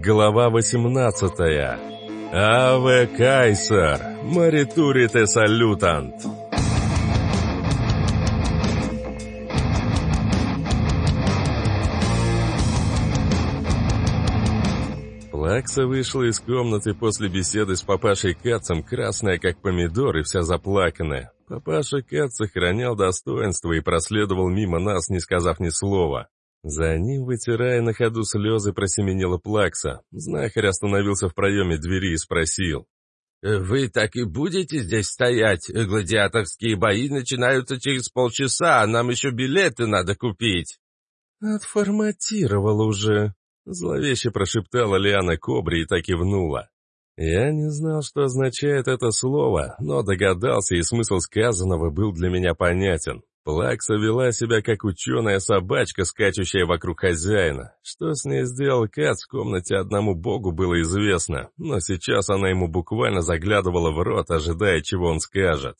Глава 18. Аве Кайсер, Маритурите Салютант. Плакса вышла из комнаты после беседы с папашей Кацем, красная как помидор и вся заплаканная. Папаша Кац сохранял достоинство и проследовал мимо нас, не сказав ни слова. За ним, вытирая на ходу слезы, просеменила Плакса. Знахарь остановился в проеме двери и спросил. «Вы так и будете здесь стоять? Гладиаторские бои начинаются через полчаса, а нам еще билеты надо купить». «Отформатировал уже», — зловеще прошептала Лиана Кобри и так и внула. Я не знал, что означает это слово, но догадался, и смысл сказанного был для меня понятен. Плакса вела себя как ученая собачка, скачущая вокруг хозяина. Что с ней сделал Кац в комнате одному богу было известно, но сейчас она ему буквально заглядывала в рот, ожидая, чего он скажет.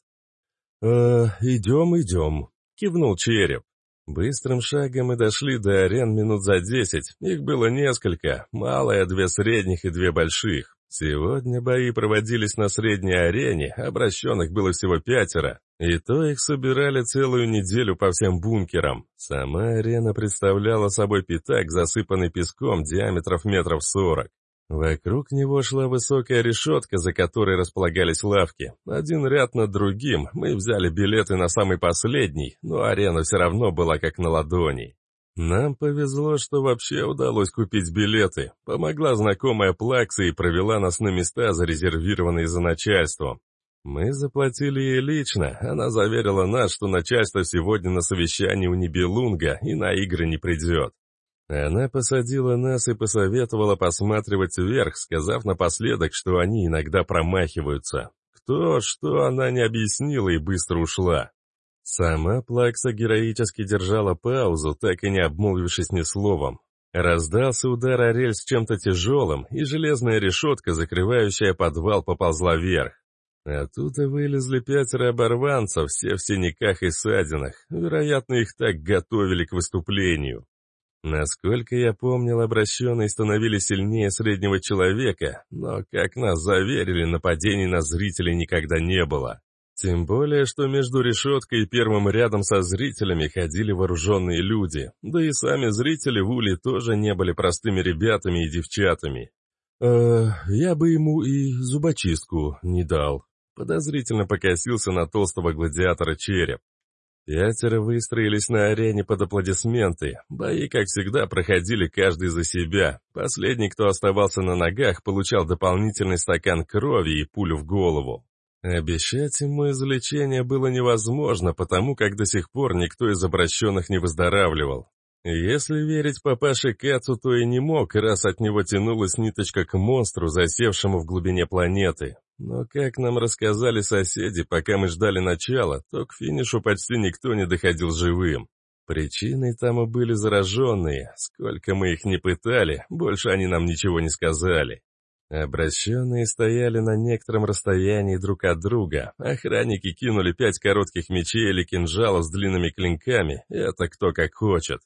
«Э, идем, идем», — кивнул череп. Быстрым шагом мы дошли до арен минут за десять. Их было несколько, малая, две средних и две больших. Сегодня бои проводились на средней арене, обращенных было всего пятеро, и то их собирали целую неделю по всем бункерам. Сама арена представляла собой пятак, засыпанный песком диаметров метров сорок. Вокруг него шла высокая решетка, за которой располагались лавки. Один ряд над другим, мы взяли билеты на самый последний, но арена все равно была как на ладони. Нам повезло, что вообще удалось купить билеты. Помогла знакомая Плакса и провела нас на места, зарезервированные за начальством. Мы заплатили ей лично, она заверила нас, что начальство сегодня на совещании у Нибелунга и на игры не придет. Она посадила нас и посоветовала посматривать вверх, сказав напоследок, что они иногда промахиваются. Кто, что она не объяснила и быстро ушла. Сама Плакса героически держала паузу, так и не обмолвившись ни словом. Раздался удар о рельс чем-то тяжелым, и железная решетка, закрывающая подвал, поползла вверх. Оттуда вылезли пятеро оборванцев, все в синяках и ссадинах. Вероятно, их так готовили к выступлению. Насколько я помнил, обращенные становились сильнее среднего человека, но, как нас заверили, нападений на зрителей никогда не было. Тем более, что между решеткой и первым рядом со зрителями ходили вооруженные люди, да и сами зрители в Уле тоже не были простыми ребятами и девчатами. «Э, я бы ему и зубочистку не дал», — подозрительно покосился на толстого гладиатора череп. Пятеро выстроились на арене под аплодисменты. Бои, как всегда, проходили каждый за себя. Последний, кто оставался на ногах, получал дополнительный стакан крови и пулю в голову. Обещать ему излечение было невозможно, потому как до сих пор никто из обращенных не выздоравливал. Если верить папаше Кацу, то и не мог, раз от него тянулась ниточка к монстру, засевшему в глубине планеты. Но, как нам рассказали соседи, пока мы ждали начала, то к финишу почти никто не доходил живым. Причиной тому были зараженные. Сколько мы их не пытали, больше они нам ничего не сказали. Обращенные стояли на некотором расстоянии друг от друга. Охранники кинули пять коротких мечей или кинжалов с длинными клинками. Это кто как хочет.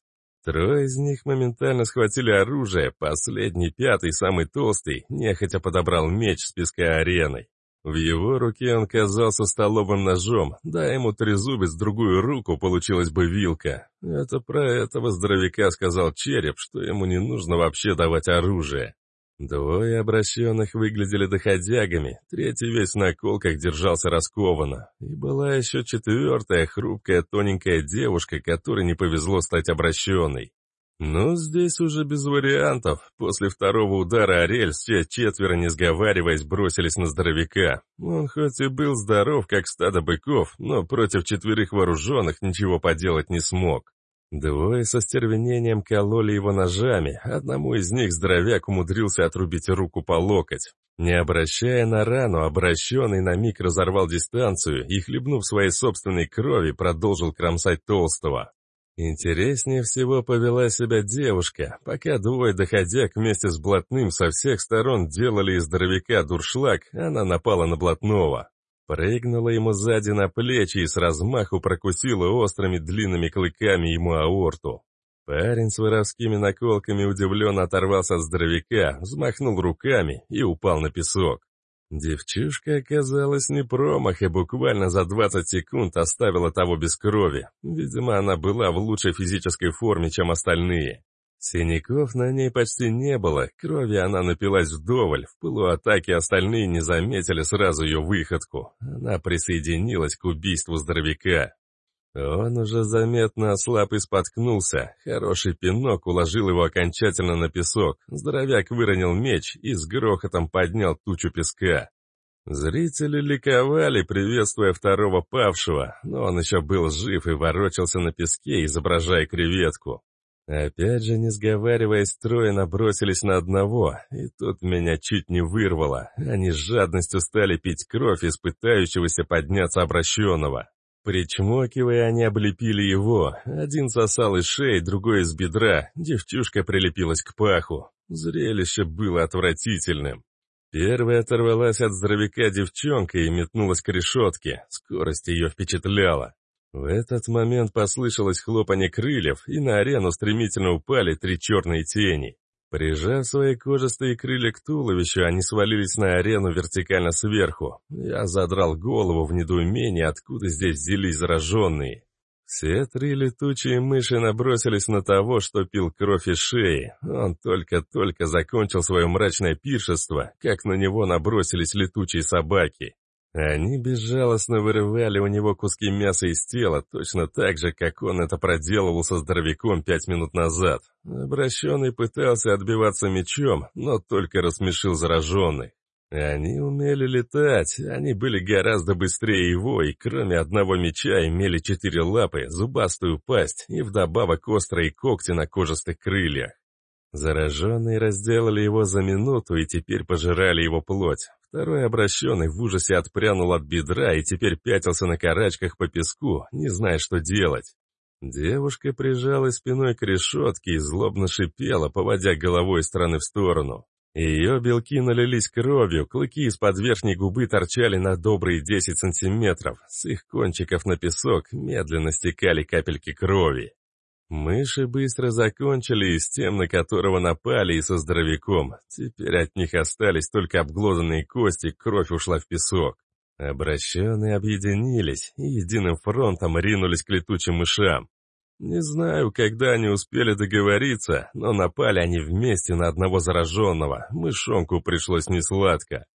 Трое из них моментально схватили оружие. Последний, пятый, самый толстый, нехотя подобрал меч с песка арены. В его руке он казался столовым ножом, дай ему трезубец другую руку, получилась бы вилка. Это про этого здоровяка сказал череп, что ему не нужно вообще давать оружие. Двое обращенных выглядели доходягами, третий весь на колках держался раскованно. И была еще четвертая, хрупкая, тоненькая девушка, которой не повезло стать обращенной. Но здесь уже без вариантов. После второго удара Орель все четверо, не сговариваясь, бросились на здоровяка. Он хоть и был здоров, как стадо быков, но против четверых вооруженных ничего поделать не смог. Двое со стервенением кололи его ножами, одному из них здоровяк умудрился отрубить руку по локоть. Не обращая на рану, обращенный на миг разорвал дистанцию и, хлебнув своей собственной крови, продолжил кромсать толстого. Интереснее всего повела себя девушка, пока двое доходяг вместе с блатным со всех сторон делали из здоровяка дуршлаг, она напала на блатного. Прыгнула ему сзади на плечи и с размаху прокусила острыми длинными клыками ему аорту. Парень с воровскими наколками удивленно оторвался от здоровяка, взмахнул руками и упал на песок. Девчушка оказалась не промах и буквально за 20 секунд оставила того без крови. Видимо, она была в лучшей физической форме, чем остальные. Синяков на ней почти не было, крови она напилась вдоволь, в пылу атаки остальные не заметили сразу ее выходку. Она присоединилась к убийству здоровяка. Он уже заметно ослаб и споткнулся. Хороший пинок уложил его окончательно на песок. Здоровяк выронил меч и с грохотом поднял тучу песка. Зрители ликовали, приветствуя второго павшего, но он еще был жив и ворочался на песке, изображая креветку. Опять же, не сговариваясь, трое набросились на одного, и тут меня чуть не вырвало. Они с жадностью стали пить кровь испытающегося подняться обращенного. Причмокивая, они облепили его. Один сосал из шеи, другой из бедра. Девчушка прилепилась к паху. Зрелище было отвратительным. Первая оторвалась от здоровяка девчонка и метнулась к решетке. Скорость ее впечатляла. В этот момент послышалось хлопанье крыльев, и на арену стремительно упали три черные тени. Прижав свои кожистые крылья к туловищу, они свалились на арену вертикально сверху. Я задрал голову в недоумении, откуда здесь взялись зараженные. Все три летучие мыши набросились на того, что пил кровь из шеи. Он только-только закончил свое мрачное пиршество, как на него набросились летучие собаки. Они безжалостно вырывали у него куски мяса из тела, точно так же, как он это проделывал со здоровяком пять минут назад. Обращенный пытался отбиваться мечом, но только рассмешил зараженный. Они умели летать, они были гораздо быстрее его, и кроме одного меча имели четыре лапы, зубастую пасть и вдобавок острые когти на кожистых крыльях. Зараженные разделали его за минуту и теперь пожирали его плоть. Второй обращенный в ужасе отпрянул от бедра и теперь пятился на карачках по песку, не зная, что делать. Девушка прижалась спиной к решетке и злобно шипела, поводя головой из стороны в сторону. Ее белки налились кровью, клыки из-под верхней губы торчали на добрые 10 сантиметров. С их кончиков на песок медленно стекали капельки крови. Мыши быстро закончили и с тем, на которого напали, и со здоровяком. Теперь от них остались только обглоданные кости, кровь ушла в песок. Обращенные объединились и единым фронтом ринулись к летучим мышам. Не знаю, когда они успели договориться, но напали они вместе на одного зараженного. Мышонку пришлось несладко.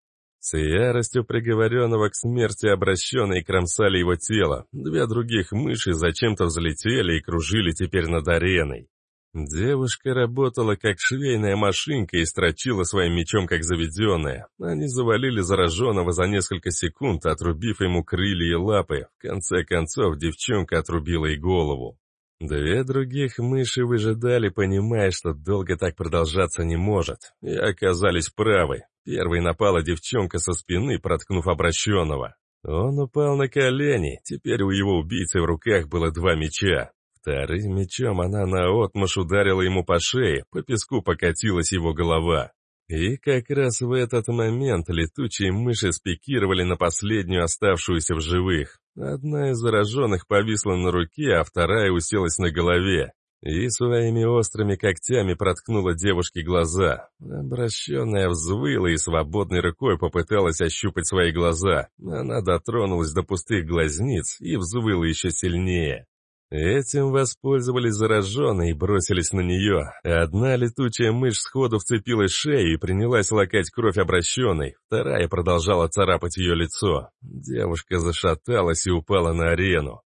С яростью приговоренного к смерти обращенные кромсали его тело. Две других мыши зачем-то взлетели и кружили теперь над ареной. Девушка работала как швейная машинка и строчила своим мечом как заведенная. Они завалили зараженного за несколько секунд, отрубив ему крылья и лапы. В конце концов девчонка отрубила и голову. Две других мыши выжидали, понимая, что долго так продолжаться не может, и оказались правы. Первой напала девчонка со спины, проткнув обращенного. Он упал на колени, теперь у его убийцы в руках было два меча. Вторым мечом она наотмашь ударила ему по шее, по песку покатилась его голова. И как раз в этот момент летучие мыши спикировали на последнюю оставшуюся в живых. Одна из зараженных повисла на руке, а вторая уселась на голове. И своими острыми когтями проткнула девушке глаза. Обращенная взвыла и свободной рукой попыталась ощупать свои глаза. Она дотронулась до пустых глазниц и взвыла еще сильнее. Этим воспользовались зараженные и бросились на нее. Одна летучая мышь сходу вцепилась в шею и принялась лакать кровь обращенной, вторая продолжала царапать ее лицо. Девушка зашаталась и упала на арену.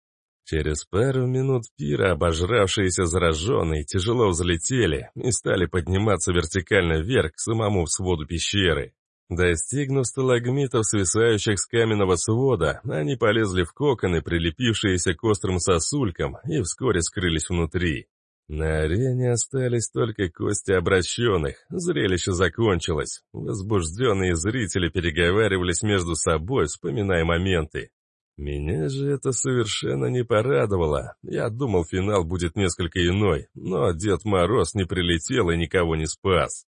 Через пару минут пира обожравшиеся зараженные тяжело взлетели и стали подниматься вертикально вверх к самому своду пещеры. Достигнув сталагмитов, свисающих с каменного свода, они полезли в коконы, прилепившиеся к острым сосулькам, и вскоре скрылись внутри. На арене остались только кости обращенных. Зрелище закончилось. Возбужденные зрители переговаривались между собой, вспоминая моменты. Меня же это совершенно не порадовало. Я думал, финал будет несколько иной, но Дед Мороз не прилетел и никого не спас.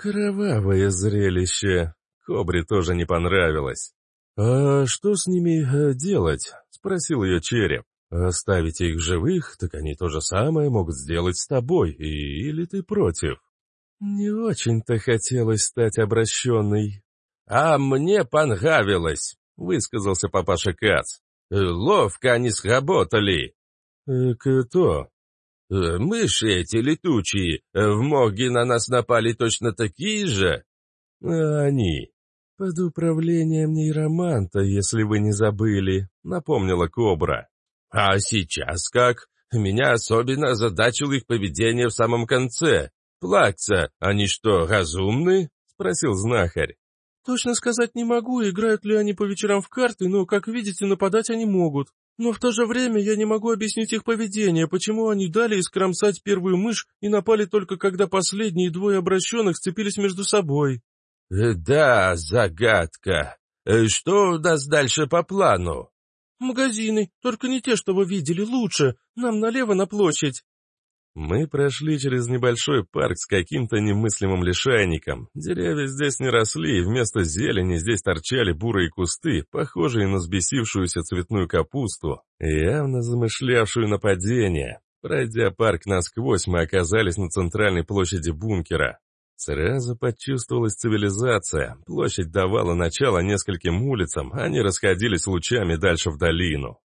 Кровавое зрелище. Кобре тоже не понравилось. «А что с ними э, делать?» — спросил ее череп. Оставить их живых, так они то же самое могут сделать с тобой, и... или ты против? Не очень-то хотелось стать обращенной. А мне понравилось, высказался папаша Кац. Ловко они сработали. Э, кто? Э, мыши эти летучие, в морге на нас напали точно такие же. А они. Под управлением нейроманта, если вы не забыли, напомнила Кобра. А сейчас как? Меня особенно озадачило их поведение в самом конце. Плакса, они что, разумны? Спросил знахарь. Точно сказать не могу, играют ли они по вечерам в карты, но, как видите, нападать они могут. Но в то же время я не могу объяснить их поведение, почему они дали искромсать первую мышь и напали только когда последние двое обращенных сцепились между собой. Э, «Да, загадка. Э, что у нас дальше по плану?» «Магазины, только не те, что вы видели, лучше. Нам налево на площадь». Мы прошли через небольшой парк с каким-то немыслимым лишайником. Деревья здесь не росли, и вместо зелени здесь торчали бурые кусты, похожие на взбесившуюся цветную капусту, явно замышлявшую нападение. Пройдя парк насквозь, мы оказались на центральной площади бункера. Сразу почувствовалась цивилизация. Площадь давала начало нескольким улицам, они расходились лучами дальше в долину.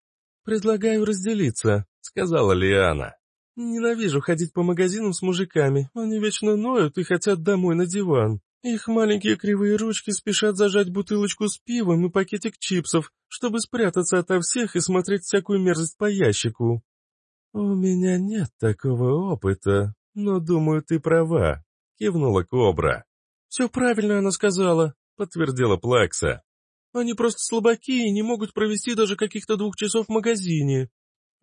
«Предлагаю разделиться», — сказала Лиана. «Ненавижу ходить по магазинам с мужиками. Они вечно ноют и хотят домой на диван. Их маленькие кривые ручки спешат зажать бутылочку с пивом и пакетик чипсов, чтобы спрятаться ото всех и смотреть всякую мерзость по ящику». «У меня нет такого опыта, но, думаю, ты права», — кивнула Кобра. «Все правильно она сказала», — подтвердила Плакса. «Они просто слабаки и не могут провести даже каких-то двух часов в магазине».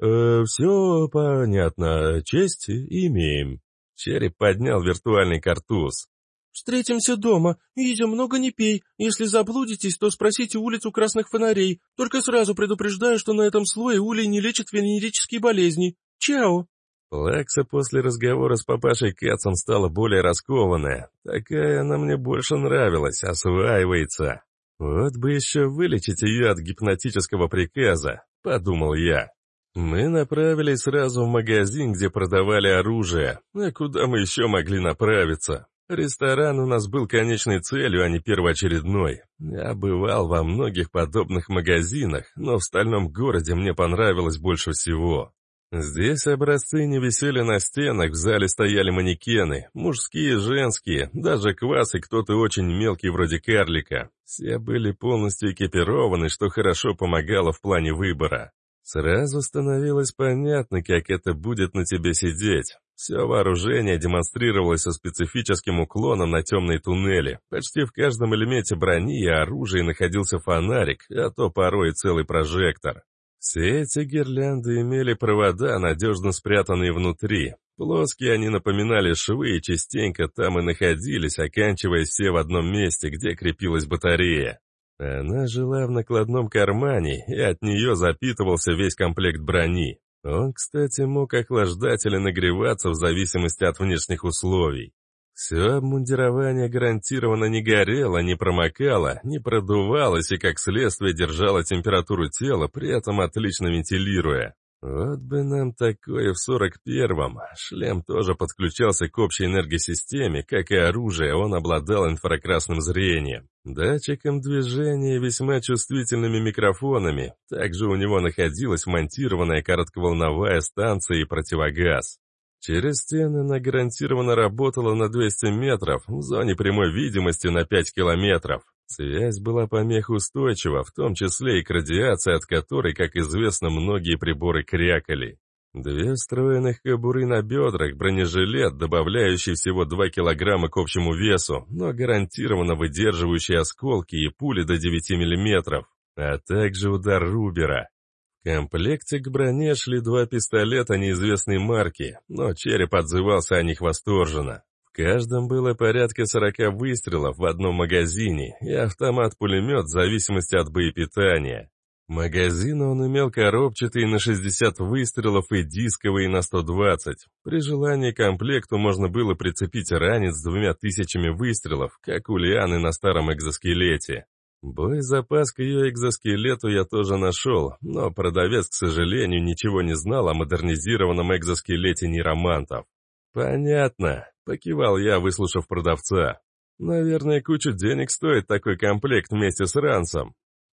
«Э, «Все понятно, честь имеем». Череп поднял виртуальный картуз. «Встретимся дома. Изя, много не пей. Если заблудитесь, то спросите улицу красных фонарей. Только сразу предупреждаю, что на этом слое улей не лечит венерические болезни. Чао!» Плакса после разговора с папашей Кэтсом стала более раскованная. Такая она мне больше нравилась, осваивается. Вот бы еще вылечить ее от гипнотического приказа, подумал я. Мы направились сразу в магазин, где продавали оружие. А куда мы еще могли направиться? Ресторан у нас был конечной целью, а не первоочередной. Я бывал во многих подобных магазинах, но в стальном городе мне понравилось больше всего. Здесь образцы не висели на стенах, в зале стояли манекены, мужские, женские, даже квас и кто-то очень мелкий вроде карлика. Все были полностью экипированы, что хорошо помогало в плане выбора. Сразу становилось понятно, как это будет на тебе сидеть. Все вооружение демонстрировалось со специфическим уклоном на темные туннели. Почти в каждом элементе брони и оружия находился фонарик, а то порой и целый прожектор. Все эти гирлянды имели провода, надежно спрятанные внутри. Плоские они напоминали швы и частенько там и находились, оканчиваясь все в одном месте, где крепилась батарея. Она жила в накладном кармане, и от нее запитывался весь комплект брони. Он, кстати, мог охлаждать или нагреваться в зависимости от внешних условий. Все обмундирование гарантированно не горело, не промокало, не продувалось и, как следствие, держало температуру тела, при этом отлично вентилируя. Вот бы нам такое в 41-м. Шлем тоже подключался к общей энергосистеме, как и оружие, он обладал инфракрасным зрением, датчиком движения и весьма чувствительными микрофонами. Также у него находилась монтированная коротковолновая станция и противогаз. Через стены она гарантированно работала на 200 метров, в зоне прямой видимости на 5 километров. Связь была помехоустойчива, в том числе и к радиации, от которой, как известно, многие приборы крякали. Две встроенных кобуры на бедрах, бронежилет, добавляющий всего 2 килограмма к общему весу, но гарантированно выдерживающий осколки и пули до 9 миллиметров, а также удар Рубера. В комплекте к броне шли два пистолета неизвестной марки, но череп отзывался о них восторженно. Каждом было порядка сорока выстрелов в одном магазине и автомат-пулемет в зависимости от боепитания. Магазин он имел коробчатый на 60 выстрелов и дисковый на 120. При желании комплекту можно было прицепить ранец с двумя тысячами выстрелов, как у Лианы на старом экзоскелете. Боезапас к ее экзоскелету я тоже нашел, но продавец, к сожалению, ничего не знал о модернизированном экзоскелете нейромантов. «Понятно», — покивал я, выслушав продавца. «Наверное, кучу денег стоит такой комплект вместе с ранцем».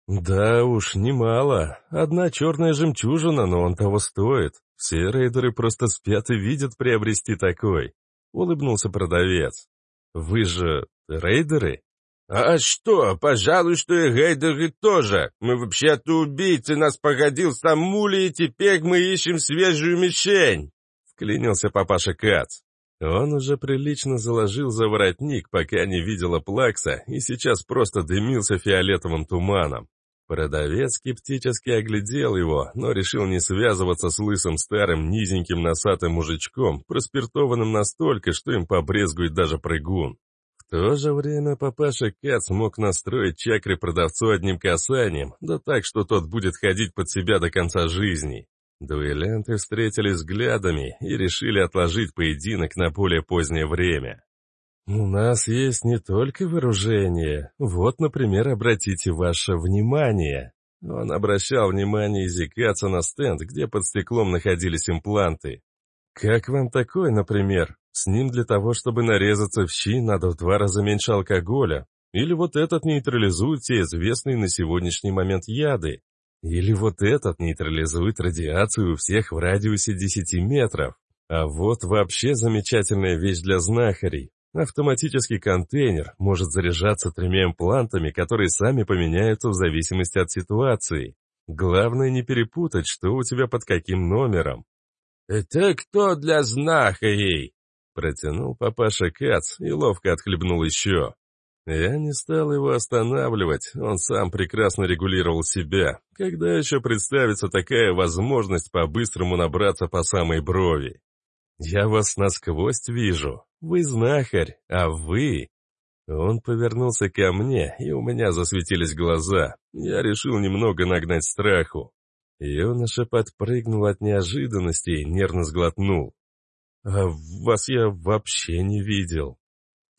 «Да уж, немало. Одна черная жемчужина, но он того стоит. Все рейдеры просто спят и видят приобрести такой», — улыбнулся продавец. «Вы же рейдеры?» «А что, пожалуй, что и рейдеры тоже. Мы вообще-то убийцы, нас погодил сам Мули, и теперь мы ищем свежую мишень», — вклинился папаша Кац. Он уже прилично заложил за воротник, пока не видела Плакса, и сейчас просто дымился фиолетовым туманом. Продавец скептически оглядел его, но решил не связываться с лысым старым низеньким носатым мужичком, проспиртованным настолько, что им побрезгует даже прыгун. В то же время папаша Кац мог настроить чакры продавцу одним касанием, да так, что тот будет ходить под себя до конца жизни. Дуэлянты встретились взглядами и решили отложить поединок на более позднее время. «У нас есть не только вооружение. Вот, например, обратите ваше внимание». Он обращал внимание Изикаца на стенд, где под стеклом находились импланты. «Как вам такой, например? С ним для того, чтобы нарезаться в щи, надо в два раза меньше алкоголя. Или вот этот нейтрализует те известные на сегодняшний момент яды. Или вот этот нейтрализует радиацию у всех в радиусе 10 метров. А вот вообще замечательная вещь для знахарей. Автоматический контейнер может заряжаться тремя имплантами, которые сами поменяются в зависимости от ситуации. Главное не перепутать, что у тебя под каким номером. «Это кто для знахарей?» Протянул папаша Кац и ловко отхлебнул еще. Я не стал его останавливать, он сам прекрасно регулировал себя. Когда еще представится такая возможность по-быстрому набраться по самой брови? Я вас насквозь вижу. Вы знахарь, а вы... Он повернулся ко мне, и у меня засветились глаза. Я решил немного нагнать страху. Юноша подпрыгнул от неожиданности и нервно сглотнул. «А вас я вообще не видел».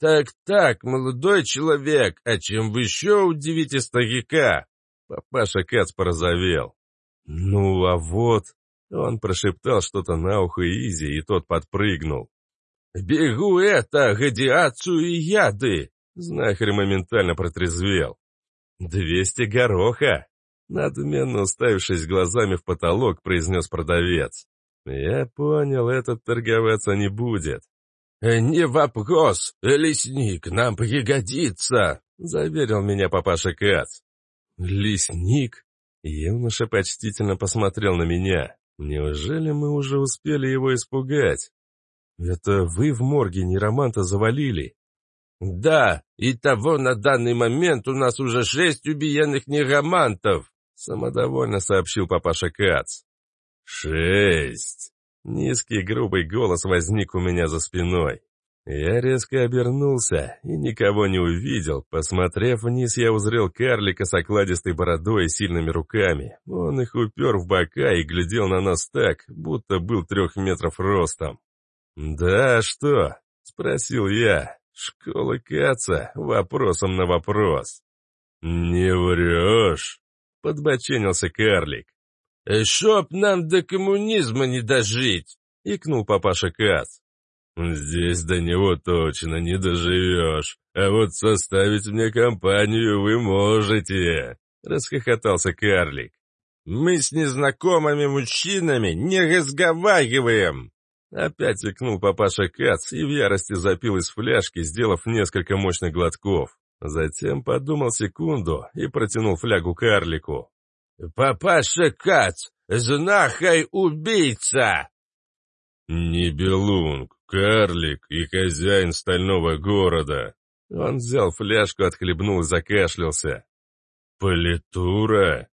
«Так-так, молодой человек, а чем вы еще удивите старика?» Папаша Кац порозовел. «Ну, а вот...» Он прошептал что-то на ухо Изи, и тот подпрыгнул. «Бегу это, радиацию и яды!» Знахарь моментально протрезвел. «Двести гороха!» Надменно уставившись глазами в потолок, произнес продавец. «Я понял, этот торговаться не будет. Э, «Не вопрос, лесник нам пригодится», — заверил меня папаша Кац. «Лесник?» Юноша почтительно посмотрел на меня. «Неужели мы уже успели его испугать?» «Это вы в морге нероманта завалили?» «Да, и того на данный момент у нас уже шесть убиенных неромантов», самодовольно сообщил папаша Кац. «Шесть!» Низкий грубый голос возник у меня за спиной. Я резко обернулся и никого не увидел. Посмотрев вниз, я узрел карлика с окладистой бородой и сильными руками. Он их упер в бока и глядел на нас так, будто был трех метров ростом. «Да, что?» — спросил я. «Школа Каца. Вопросом на вопрос». «Не врешь?» — подбоченился карлик. Э, «Чтоб нам до коммунизма не дожить!» — икнул папаша Кац. «Здесь до него точно не доживешь, а вот составить мне компанию вы можете!» — расхохотался карлик. «Мы с незнакомыми мужчинами не разговариваем!» Опять икнул папаша Кац и в ярости запил из фляжки, сделав несколько мощных глотков. Затем подумал секунду и протянул флягу карлику. «Папаша Кац, знахарь-убийца!» «Нибелунг, карлик и хозяин стального города!» Он взял фляжку, отхлебнул и закашлялся. «Политура?»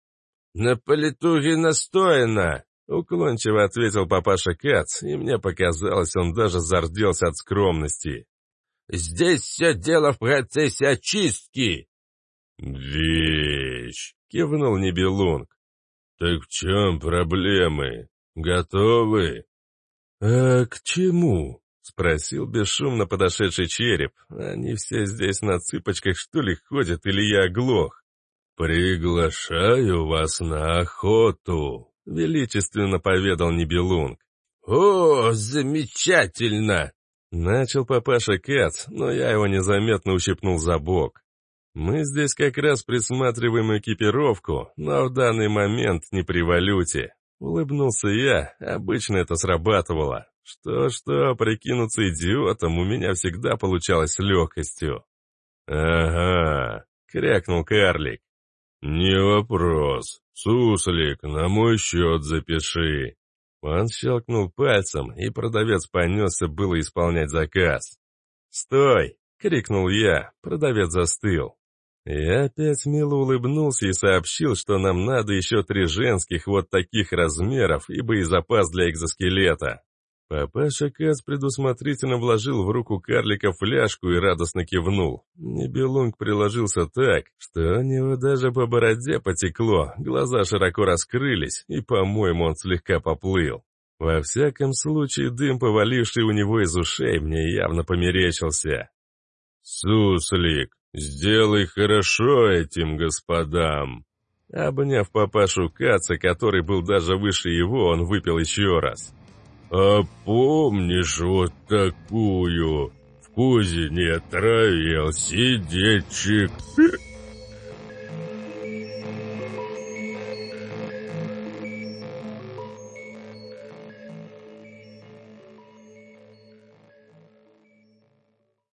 «На политуре настояно!» Уклончиво ответил папаша Кац, и мне показалось, он даже зарделся от скромности. «Здесь все дело в процессе очистки!» «Вещь!» — кивнул Нибелунг. «Так в чем проблемы? Готовы?» «А к чему?» — спросил бесшумно подошедший череп. «Они все здесь на цыпочках, что ли, ходят, или я оглох?» «Приглашаю вас на охоту», — величественно поведал Нибелунг. «О, замечательно!» Начал папаша Кац, но я его незаметно ущипнул за бок. Мы здесь как раз присматриваем экипировку, но в данный момент не при валюте. Улыбнулся я, обычно это срабатывало. Что-что, прикинуться идиотом у меня всегда получалось с легкостью. «Ага», — крякнул карлик. «Не вопрос. Суслик, на мой счет запиши». Он щелкнул пальцем, и продавец понесся было исполнять заказ. «Стой!» — крикнул я. Продавец застыл. Я опять мило улыбнулся и сообщил, что нам надо еще три женских вот таких размеров и боезапас для экзоскелета. Папаша Кац предусмотрительно вложил в руку карлика фляжку и радостно кивнул. Небелунг приложился так, что у него даже по бороде потекло, глаза широко раскрылись, и, по-моему, он слегка поплыл. Во всяком случае, дым, поваливший у него из ушей, мне явно померещился. «Суслик, сделай хорошо этим господам!» Обняв папашу Каца, который был даже выше его, он выпил еще раз. «А помнишь вот такую? В кузине травил сидетчик?»